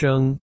生